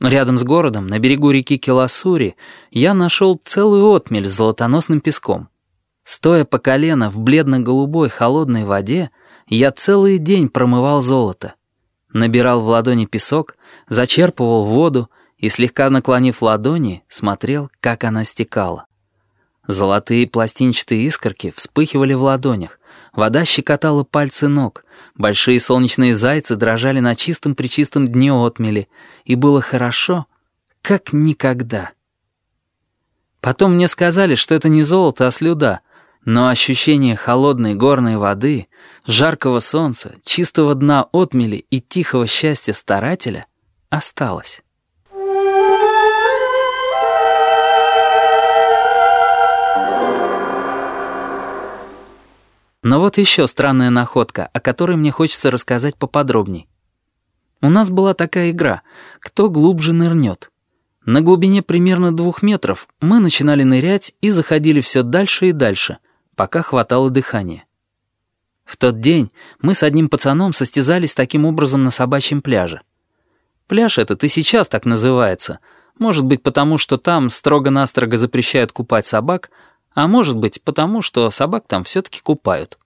Рядом с городом, на берегу реки Келасури, я нашел целую отмель с золотоносным песком. Стоя по колено в бледно-голубой холодной воде, я целый день промывал золото. Набирал в ладони песок, зачерпывал воду и, слегка наклонив ладони, смотрел, как она стекала. Золотые пластинчатые искорки вспыхивали в ладонях, вода щекотала пальцы ног, большие солнечные зайцы дрожали на чистом-пречистом дне отмели, и было хорошо, как никогда. Потом мне сказали, что это не золото, а слюда, но ощущение холодной горной воды, жаркого солнца, чистого дна отмели и тихого счастья старателя осталось. Но вот еще странная находка, о которой мне хочется рассказать поподробней. У нас была такая игра «Кто глубже нырнет?». На глубине примерно двух метров мы начинали нырять и заходили все дальше и дальше, пока хватало дыхания. В тот день мы с одним пацаном состязались таким образом на собачьем пляже. Пляж этот и сейчас так называется. Может быть, потому что там строго-настрого запрещают купать собак, а может быть, потому что собак там все-таки купают.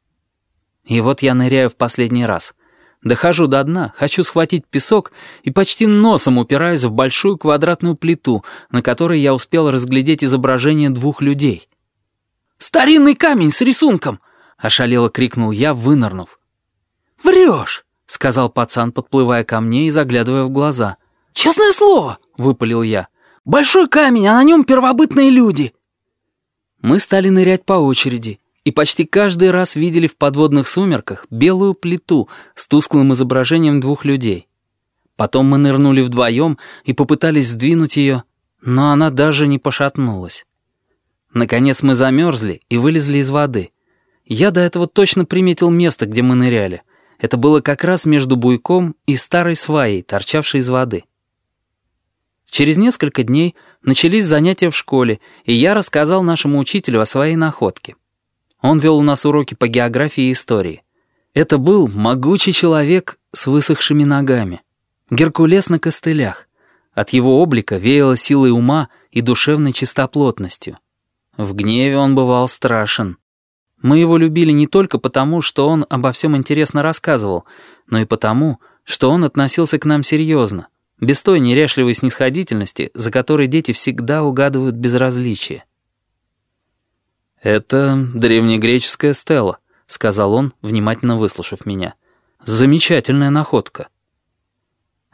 И вот я ныряю в последний раз. Дохожу до дна, хочу схватить песок и почти носом упираюсь в большую квадратную плиту, на которой я успел разглядеть изображение двух людей. «Старинный камень с рисунком!» — ошалело крикнул я, вынырнув. «Врешь!» — сказал пацан, подплывая ко мне и заглядывая в глаза. «Честное слово!» — выпалил я. «Большой камень, а на нем первобытные люди!» Мы стали нырять по очереди, и почти каждый раз видели в подводных сумерках белую плиту с тусклым изображением двух людей. Потом мы нырнули вдвоем и попытались сдвинуть ее, но она даже не пошатнулась. Наконец мы замерзли и вылезли из воды. Я до этого точно приметил место, где мы ныряли. Это было как раз между буйком и старой сваей, торчавшей из воды. Через несколько дней начались занятия в школе, и я рассказал нашему учителю о своей находке. Он вел у нас уроки по географии и истории. Это был могучий человек с высохшими ногами. Геркулес на костылях. От его облика веяло силой ума и душевной чистоплотностью. В гневе он бывал страшен. Мы его любили не только потому, что он обо всем интересно рассказывал, но и потому, что он относился к нам серьезно, без той неряшливой снисходительности, за которой дети всегда угадывают безразличие. «Это древнегреческая стела», — сказал он, внимательно выслушав меня. «Замечательная находка».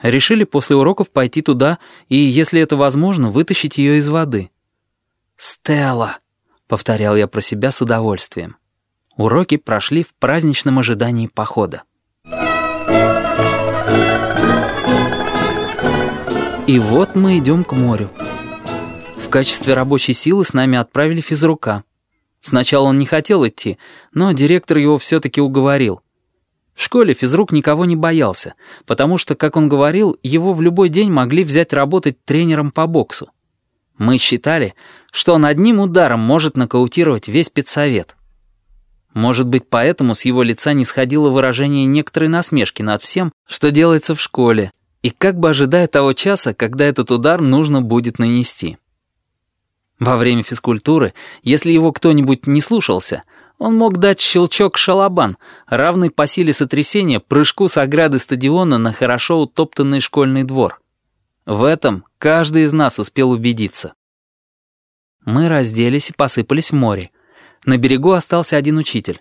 Решили после уроков пойти туда и, если это возможно, вытащить ее из воды. «Стелла», — повторял я про себя с удовольствием. Уроки прошли в праздничном ожидании похода. И вот мы идем к морю. В качестве рабочей силы с нами отправили физрука. Сначала он не хотел идти, но директор его все-таки уговорил. В школе физрук никого не боялся, потому что, как он говорил, его в любой день могли взять работать тренером по боксу. Мы считали, что он одним ударом может нокаутировать весь педсовет. Может быть, поэтому с его лица не сходило выражение некоторой насмешки над всем, что делается в школе, и как бы ожидая того часа, когда этот удар нужно будет нанести. Во время физкультуры, если его кто-нибудь не слушался, он мог дать щелчок-шалабан, равный по силе сотрясения прыжку с ограды стадиона на хорошо утоптанный школьный двор. В этом каждый из нас успел убедиться. Мы разделись и посыпались в море. На берегу остался один учитель.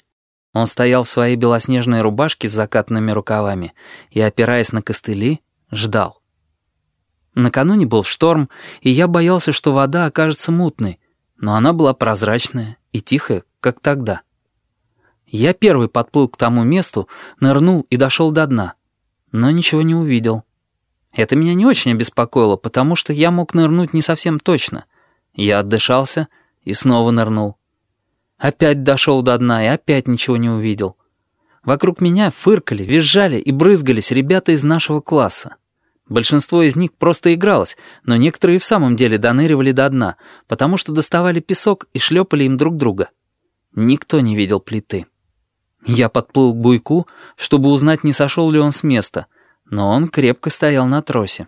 Он стоял в своей белоснежной рубашке с закатанными рукавами и, опираясь на костыли, ждал. Накануне был шторм, и я боялся, что вода окажется мутной, но она была прозрачная и тихая, как тогда. Я первый подплыл к тому месту, нырнул и дошел до дна, но ничего не увидел. Это меня не очень обеспокоило, потому что я мог нырнуть не совсем точно. Я отдышался и снова нырнул. Опять дошел до дна и опять ничего не увидел. Вокруг меня фыркали, визжали и брызгались ребята из нашего класса. Большинство из них просто игралось, но некоторые в самом деле доныривали до дна, потому что доставали песок и шлепали им друг друга. Никто не видел плиты. Я подплыл к буйку, чтобы узнать, не сошел ли он с места, но он крепко стоял на тросе.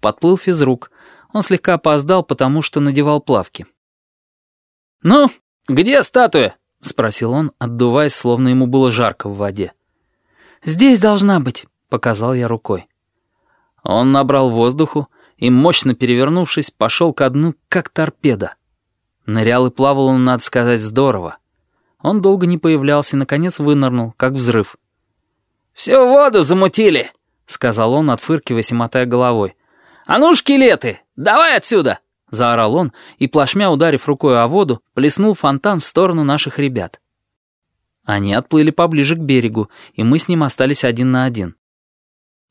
подплыл физрук. Он слегка опоздал, потому что надевал плавки. «Ну, где статуя?» — спросил он, отдуваясь, словно ему было жарко в воде. «Здесь должна быть», — показал я рукой. Он набрал воздуху и, мощно перевернувшись, пошел ко дну, как торпеда. Нырял и плавал он, надо сказать, здорово. Он долго не появлялся и, наконец, вынырнул, как взрыв. «Всю воду замутили», — сказал он, отфыркиваясь и мотая головой. «А ну, шкелеты, давай отсюда!» — заорал он и, плашмя ударив рукой о воду, плеснул фонтан в сторону наших ребят. Они отплыли поближе к берегу, и мы с ним остались один на один.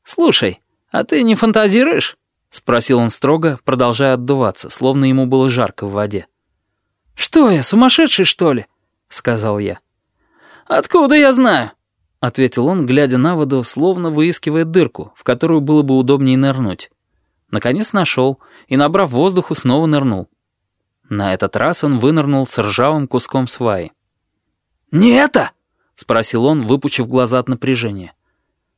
«Слушай, а ты не фантазируешь?» — спросил он строго, продолжая отдуваться, словно ему было жарко в воде. «Что я, сумасшедший, что ли?» — сказал я. «Откуда я знаю?» — ответил он, глядя на воду, словно выискивая дырку, в которую было бы удобнее нырнуть. Наконец нашел и, набрав воздуху, снова нырнул. На этот раз он вынырнул с ржавым куском сваи. «Не это?» — спросил он, выпучив глаза от напряжения.